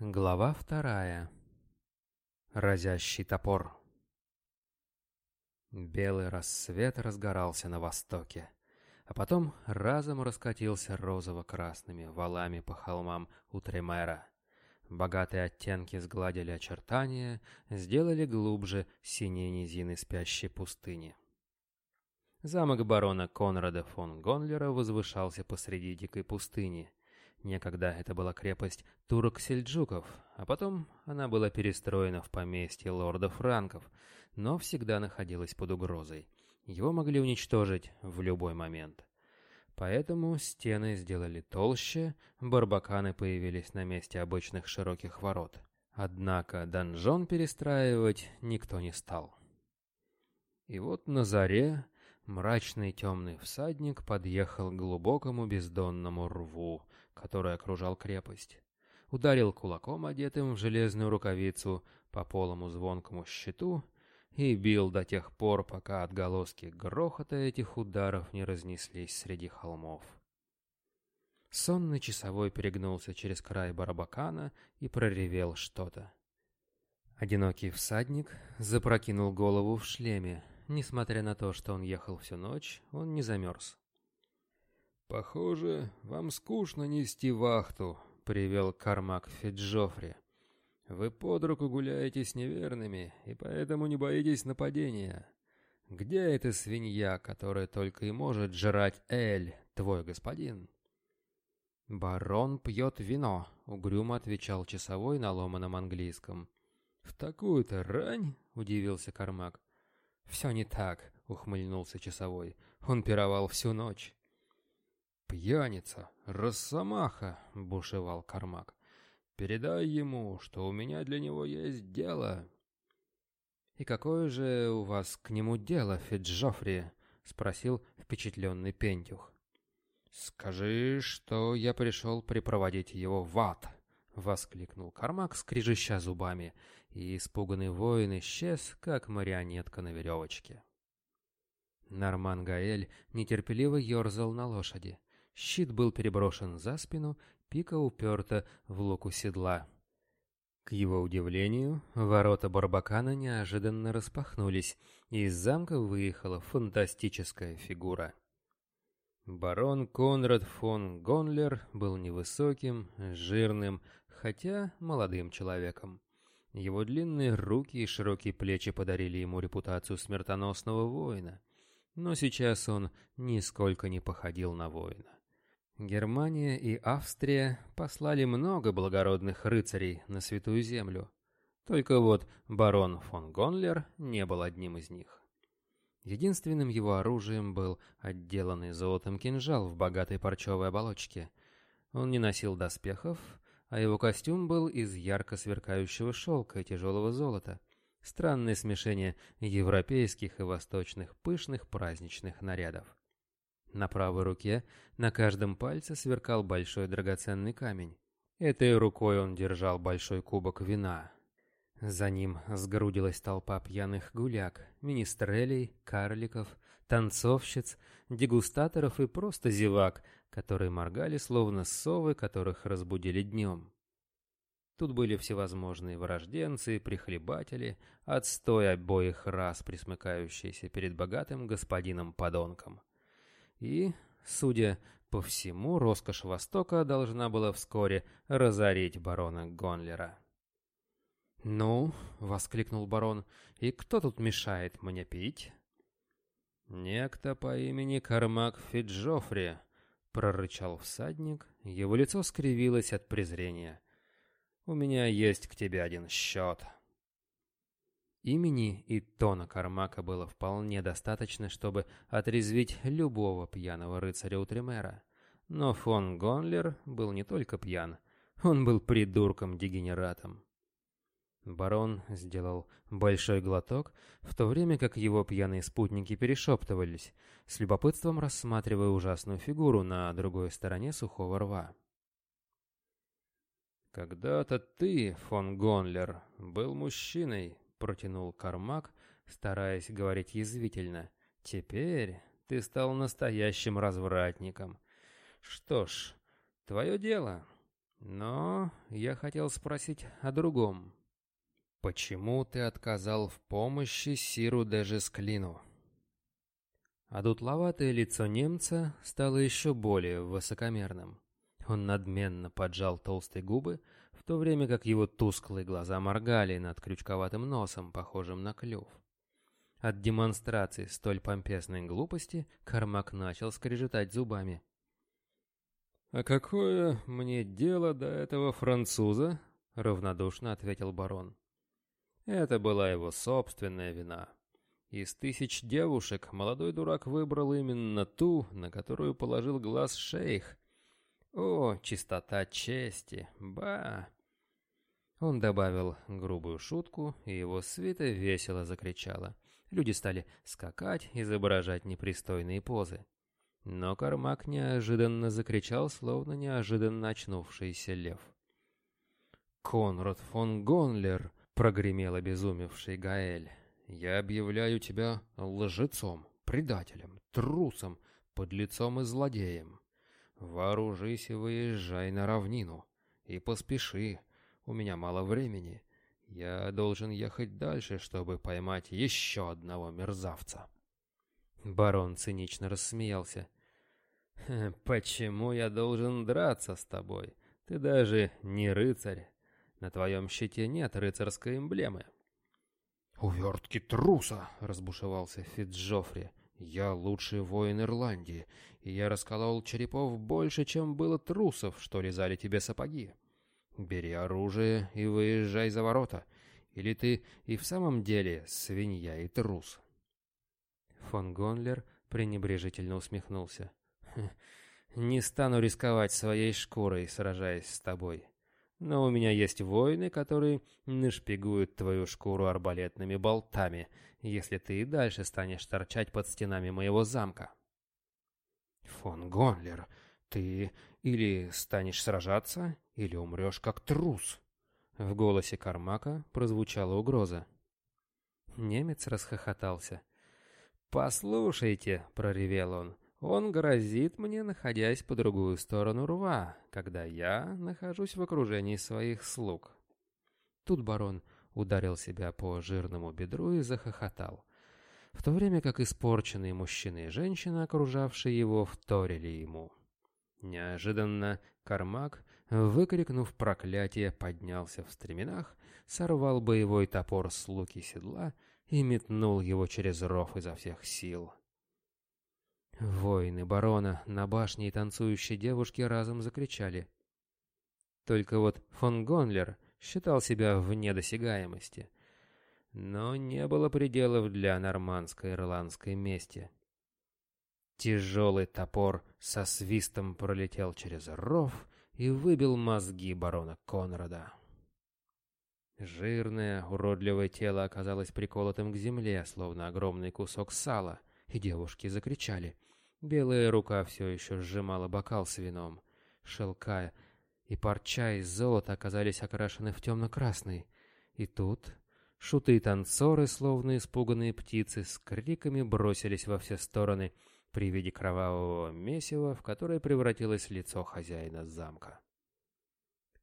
Глава вторая. Разящий топор. Белый рассвет разгорался на востоке, а потом разом раскатился розово-красными валами по холмам у Тремера. Богатые оттенки сгладили очертания, сделали глубже синие низины спящей пустыни. Замок барона Конрада фон Гонлера возвышался посреди дикой пустыни — Некогда это была крепость турок-сельджуков, а потом она была перестроена в поместье лорда Франков, но всегда находилась под угрозой. Его могли уничтожить в любой момент. Поэтому стены сделали толще, барбаканы появились на месте обычных широких ворот. Однако донжон перестраивать никто не стал. И вот на заре Мрачный темный всадник подъехал к глубокому бездонному рву, который окружал крепость. Ударил кулаком, одетым в железную рукавицу, по полому звонкому щиту и бил до тех пор, пока отголоски грохота этих ударов не разнеслись среди холмов. Сонный часовой перегнулся через край барабакана и проревел что-то. Одинокий всадник запрокинул голову в шлеме, несмотря на то, что он ехал всю ночь, он не замерз. «Похоже, вам скучно нести вахту», — привел Кармак Фиджофри. «Вы под руку гуляете с неверными, и поэтому не боитесь нападения. Где эта свинья, которая только и может жрать Эль, твой господин?» «Барон пьет вино», — угрюмо отвечал часовой на ломаном английском. «В такую-то рань?» — удивился Кармак. «Все не так», — ухмыльнулся часовой. «Он пировал всю ночь». «Пьяница! Росомаха!» — бушевал Кармак. «Передай ему, что у меня для него есть дело». «И какое же у вас к нему дело, Фиджофри?» — спросил впечатленный Пентюх. «Скажи, что я пришел припроводить его в ад», — воскликнул Кармак, скрежеща зубами, и испуганный воин исчез, как марионетка на веревочке. Норман Гаэль нетерпеливо ерзал на лошади. Щит был переброшен за спину, пика уперта в луку седла. К его удивлению, ворота Барбакана неожиданно распахнулись, и из замка выехала фантастическая фигура. Барон Конрад фон Гонлер был невысоким, жирным, хотя молодым человеком. Его длинные руки и широкие плечи подарили ему репутацию смертоносного воина. Но сейчас он нисколько не походил на воина. Германия и Австрия послали много благородных рыцарей на Святую Землю. Только вот барон фон Гонлер не был одним из них. Единственным его оружием был отделанный золотом кинжал в богатой парчевой оболочке. Он не носил доспехов, а его костюм был из ярко сверкающего шелка и тяжелого золота. Странное смешение европейских и восточных пышных праздничных нарядов. На правой руке на каждом пальце сверкал большой драгоценный камень. Этой рукой он держал большой кубок вина, за ним сгрудилась толпа пьяных гуляк, министрелей, карликов, танцовщиц, дегустаторов и просто зевак, которые моргали, словно совы, которых разбудили днем. Тут были всевозможные врожденцы, прихлебатели, отстой обоих раз присмыкающиеся перед богатым господином-подонком. И, судя по всему, роскошь Востока должна была вскоре разорить барона Гонлера. «Ну?» — воскликнул барон. «И кто тут мешает мне пить?» «Некто по имени Кармак Фиджофри», — прорычал всадник. Его лицо скривилось от презрения. «У меня есть к тебе один счет». Имени и тона Кармака было вполне достаточно, чтобы отрезвить любого пьяного рыцаря Утремера. Но фон Гонлер был не только пьян, он был придурком-дегенератом. Барон сделал большой глоток, в то время как его пьяные спутники перешептывались, с любопытством рассматривая ужасную фигуру на другой стороне сухого рва. «Когда-то ты, фон Гонлер, был мужчиной», — протянул Кармак, стараясь говорить язвительно. «Теперь ты стал настоящим развратником. Что ж, твое дело. Но я хотел спросить о другом». «Почему ты отказал в помощи Сиру Дежесклину?» А дутловатое лицо немца стало еще более высокомерным. Он надменно поджал толстые губы, в то время как его тусклые глаза моргали над крючковатым носом, похожим на клюв. От демонстрации столь помпесной глупости Кармак начал скрежетать зубами. «А какое мне дело до этого француза?» — равнодушно ответил барон. Это была его собственная вина. Из тысяч девушек молодой дурак выбрал именно ту, на которую положил глаз шейх. О, чистота чести, ба! Он добавил грубую шутку, и его свита весело закричала. Люди стали скакать, изображать непристойные позы. Но Кармак неожиданно закричал, словно неожиданно очнувшийся лев. «Конрад фон Гонлер!» прогремел обезумевший Гаэль. «Я объявляю тебя лжецом, предателем, трусом, подлецом и злодеем. Вооружись и выезжай на равнину. И поспеши, у меня мало времени. Я должен ехать дальше, чтобы поймать еще одного мерзавца». Барон цинично рассмеялся. «Почему я должен драться с тобой? Ты даже не рыцарь. На твоем щите нет рыцарской эмблемы». «Увертки труса!» — разбушевался Фитджофри. «Я лучший воин Ирландии, и я расколол черепов больше, чем было трусов, что резали тебе сапоги. Бери оружие и выезжай за ворота, или ты и в самом деле свинья и трус». Фон Гонлер пренебрежительно усмехнулся. «Хм, «Не стану рисковать своей шкурой, сражаясь с тобой. Но у меня есть воины, которые нашпигуют твою шкуру арбалетными болтами, если ты и дальше станешь торчать под стенами моего замка. Фон Гонлер, ты или станешь сражаться, или умрешь как трус. В голосе Кармака прозвучала угроза. Немец расхохотался. «Послушайте», — проревел он, он грозит мне, находясь по другую сторону рва, когда я нахожусь в окружении своих слуг. Тут барон ударил себя по жирному бедру и захохотал, в то время как испорченные мужчины и женщины, окружавшие его, вторили ему. Неожиданно Кармак, выкрикнув проклятие, поднялся в стременах, сорвал боевой топор с луки седла и метнул его через ров изо всех сил. Воины барона на башне и танцующие девушки разом закричали. Только вот фон Гонлер считал себя вне досягаемости. Но не было пределов для нормандской ирландской мести. Тяжелый топор со свистом пролетел через ров и выбил мозги барона Конрада. Жирное, уродливое тело оказалось приколотым к земле, словно огромный кусок сала — и девушки закричали. Белая рука все еще сжимала бокал с вином. Шелка и парча из золота оказались окрашены в темно-красный. И тут шуты и танцоры, словно испуганные птицы, с криками бросились во все стороны при виде кровавого месива, в которое превратилось лицо хозяина замка.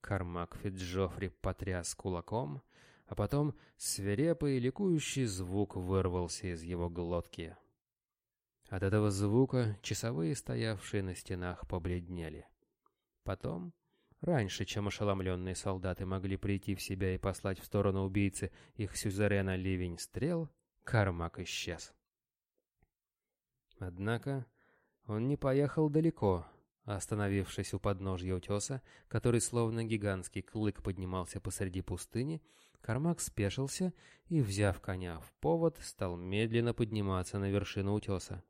Кармак Фиджофри потряс кулаком, а потом свирепый ликующий звук вырвался из его глотки. От этого звука часовые, стоявшие на стенах, побледнели. Потом, раньше, чем ошеломленные солдаты могли прийти в себя и послать в сторону убийцы их сюзерена ливень стрел, Кармак исчез. Однако он не поехал далеко, остановившись у подножья утеса, который словно гигантский клык поднимался посреди пустыни, Кармак спешился и, взяв коня в повод, стал медленно подниматься на вершину утеса.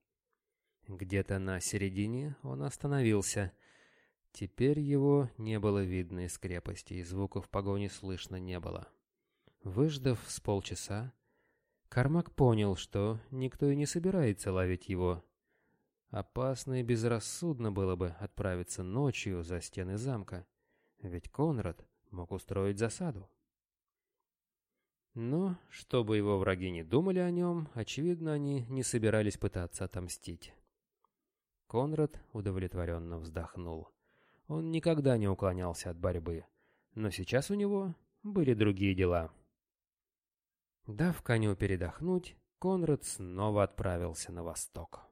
Где-то на середине он остановился. Теперь его не было видно из крепости, и звуков погони слышно не было. Выждав с полчаса, Кармак понял, что никто и не собирается ловить его. Опасно и безрассудно было бы отправиться ночью за стены замка, ведь Конрад мог устроить засаду. Но, чтобы его враги не думали о нем, очевидно, они не собирались пытаться отомстить. Конрад удовлетворенно вздохнул. Он никогда не уклонялся от борьбы, но сейчас у него были другие дела. Дав коню передохнуть, Конрад снова отправился на восток.